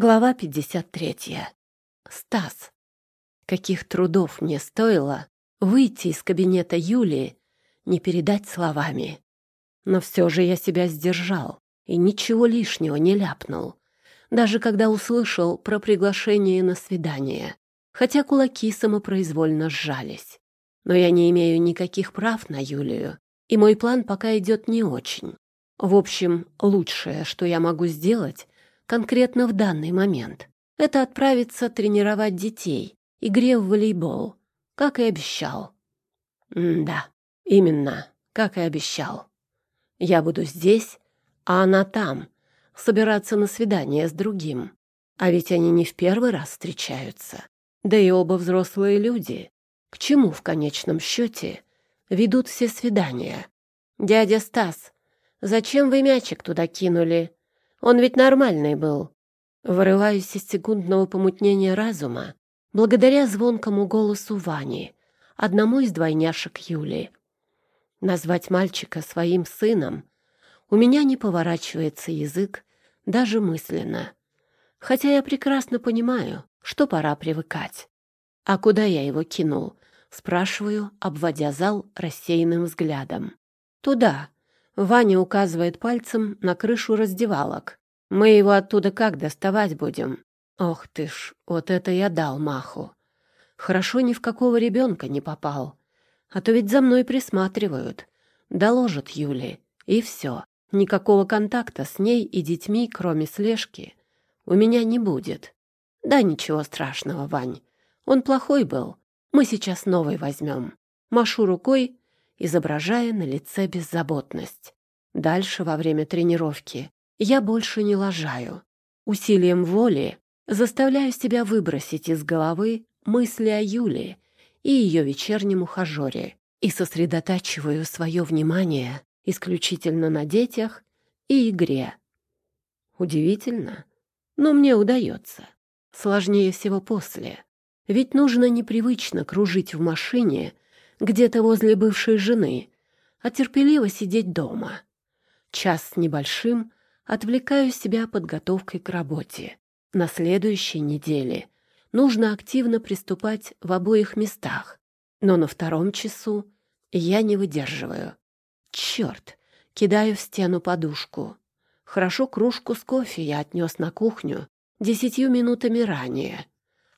Глава 53. Стас. Каких трудов мне стоило выйти из кабинета Юлии, не передать словами. Но все же я себя сдержал и ничего лишнего не ляпнул, даже когда услышал про приглашение на свидание, хотя кулаки самопроизвольно сжались. Но я не имею никаких прав на Юлию, и мой план пока идет не очень. В общем, лучшее, что я могу сделать — конкретно в данный момент. Это отправиться тренировать детей, игре в волейбол, как и обещал. М да, именно, как и обещал. Я буду здесь, а она там, собираться на свидание с другим. А ведь они не в первый раз встречаются. Да и оба взрослые люди. К чему в конечном счете ведут все свидания? «Дядя Стас, зачем вы мячик туда кинули?» Он ведь нормальный был. Вырываюсь из секундного помутнения разума благодаря звонкому голосу Вани, одному из двойняшек Юли. Назвать мальчика своим сыном у меня не поворачивается язык даже мысленно. Хотя я прекрасно понимаю, что пора привыкать. А куда я его кинул? Спрашиваю, обводя зал рассеянным взглядом. Туда, Ваня указывает пальцем на крышу раздевалок. «Мы его оттуда как доставать будем?» «Ох ты ж, вот это я дал маху. Хорошо ни в какого ребенка не попал. А то ведь за мной присматривают. Доложат Юле, и все. Никакого контакта с ней и детьми, кроме слежки, у меня не будет. Да ничего страшного, Вань. Он плохой был. Мы сейчас новый возьмем. Машу рукой изображая на лице беззаботность. Дальше, во время тренировки, я больше не лажаю. Усилием воли заставляю себя выбросить из головы мысли о Юле и ее вечернем ухажере и сосредотачиваю свое внимание исключительно на детях и игре. Удивительно, но мне удается. Сложнее всего после. Ведь нужно непривычно кружить в машине где-то возле бывшей жены, а терпеливо сидеть дома. Час с небольшим отвлекаю себя подготовкой к работе. На следующей неделе нужно активно приступать в обоих местах, но на втором часу я не выдерживаю. Черт! Кидаю в стену подушку. Хорошо кружку с кофе я отнес на кухню десятью минутами ранее.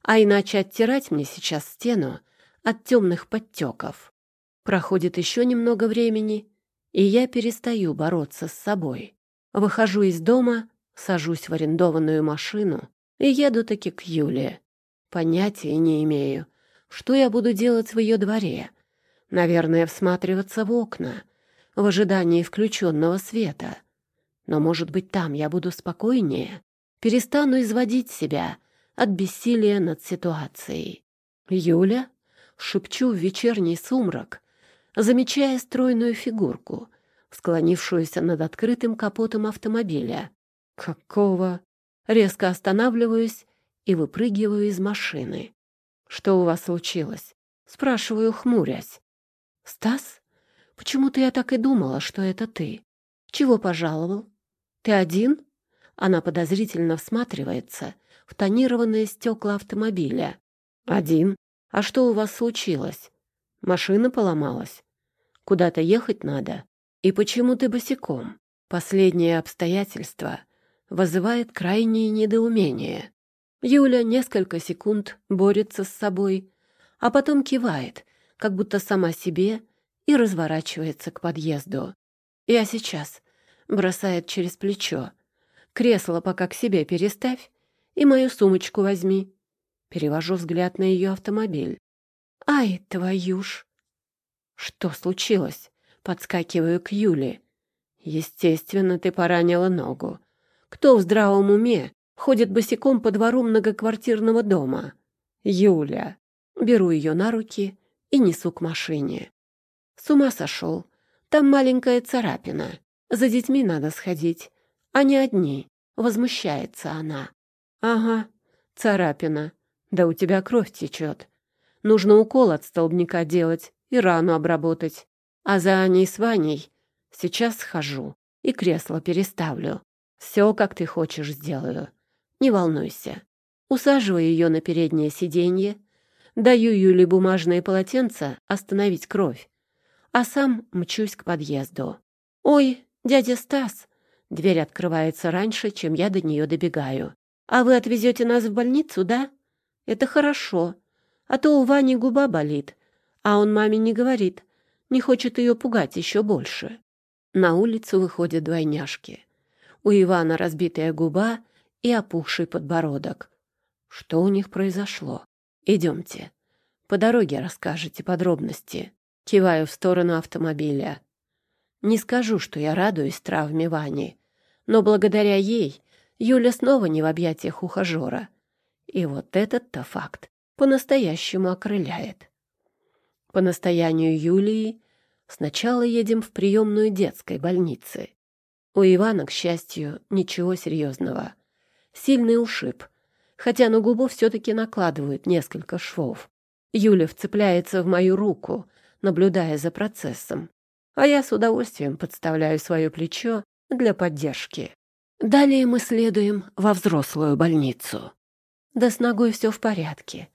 А иначе оттирать мне сейчас стену от темных подтеков. Проходит еще немного времени, и я перестаю бороться с собой. Выхожу из дома, сажусь в арендованную машину и еду таки к Юле. Понятия не имею, что я буду делать в ее дворе. Наверное, всматриваться в окна, в ожидании включенного света. Но, может быть, там я буду спокойнее, перестану изводить себя от бессилия над ситуацией. Юля шепчу в вечерний сумрак, замечая стройную фигурку, склонившуюся над открытым капотом автомобиля. Какого? Резко останавливаюсь и выпрыгиваю из машины. Что у вас случилось? Спрашиваю, хмурясь. Стас? Почему-то я так и думала, что это ты. Чего пожаловал? Ты один? Она подозрительно всматривается в тонированные стекла автомобиля. Один. А что у вас случилось? Машина поломалась? Куда-то ехать надо? И почему ты босиком? Последнее обстоятельство вызывает крайнее недоумение. Юля несколько секунд борется с собой, а потом кивает, как будто сама себе, и разворачивается к подъезду. «Я сейчас», — бросает через плечо. «Кресло пока к себе переставь и мою сумочку возьми». Перевожу взгляд на ее автомобиль. «Ай, твою ж!» «Что случилось?» Подскакиваю к Юле. «Естественно, ты поранила ногу. Кто в здравом уме ходит босиком по двору многоквартирного дома?» «Юля!» Беру ее на руки и несу к машине. С ума сошел. Там маленькая царапина. За детьми надо сходить, а не одни. Возмущается она. Ага, царапина. Да у тебя кровь течет. Нужно укол от столбняка делать и рану обработать. А за Аней с Ваней сейчас схожу и кресло переставлю. Все, как ты хочешь, сделаю. Не волнуйся. Усаживаю ее на переднее сиденье, даю Юле бумажное полотенце остановить кровь, а сам мчусь к подъезду. «Ой, дядя Стас!» Дверь открывается раньше, чем я до нее добегаю. «А вы отвезете нас в больницу, да? Это хорошо. А то у Вани губа болит, а он маме не говорит, не хочет ее пугать еще больше». На улицу выходят двойняшки. У Ивана разбитая губа и опухший подбородок. Что у них произошло? Идемте. По дороге расскажете подробности. Киваю в сторону автомобиля. Не скажу, что я радуюсь травме Вани, но благодаря ей Юля снова не в объятиях ухажера. И вот этот-то факт по-настоящему окрыляет. По настоянию Юлии сначала едем в приемную детской больницы. У Ивана, к счастью, ничего серьезного. Сильный ушиб, хотя на губу все-таки накладывают несколько швов. Юля вцепляется в мою руку, наблюдая за процессом, а я с удовольствием подставляю свое плечо для поддержки. Далее мы следуем во взрослую больницу. Да с ногой все в порядке.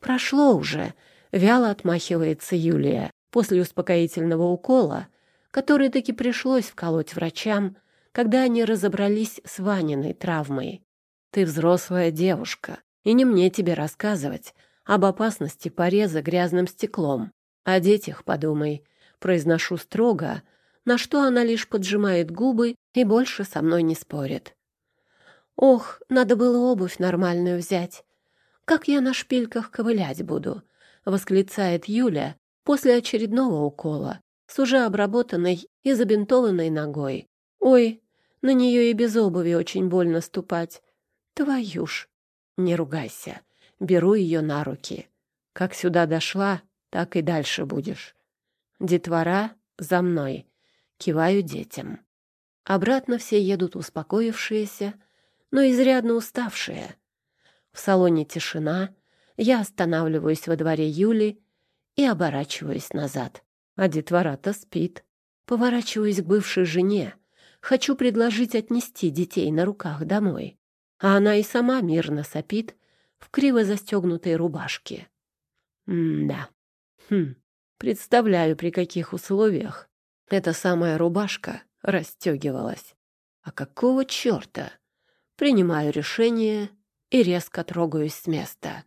Прошло уже, вяло отмахивается Юлия после успокоительного укола, который таки пришлось вколоть врачам, когда они разобрались с Ваниной травмой. Ты взрослая девушка, и не мне тебе рассказывать об опасности пореза грязным стеклом. О детях подумай, произношу строго, на что она лишь поджимает губы и больше со мной не спорит. Ох, надо было обувь нормальную взять. Как я на шпильках ковылять буду? восклицает Юля после очередного укола с уже обработанной и забинтованной ногой. Ой, на нее и без обуви очень больно ступать. Твою ж! Не ругайся. Беру ее на руки. Как сюда дошла, так и дальше будешь. Детвора за мной. Киваю детям. Обратно все едут успокоившиеся, но изрядно уставшие. В салоне тишина, я останавливаюсь во дворе Юли и оборачиваюсь назад. А детвора-то спит. Поворачиваюсь к бывшей жене. Хочу предложить отнести детей на руках домой а она и сама мирно сопит в криво застегнутой рубашке. М-да. Хм, представляю, при каких условиях эта самая рубашка расстегивалась. А какого черта? Принимаю решение и резко трогаюсь с места.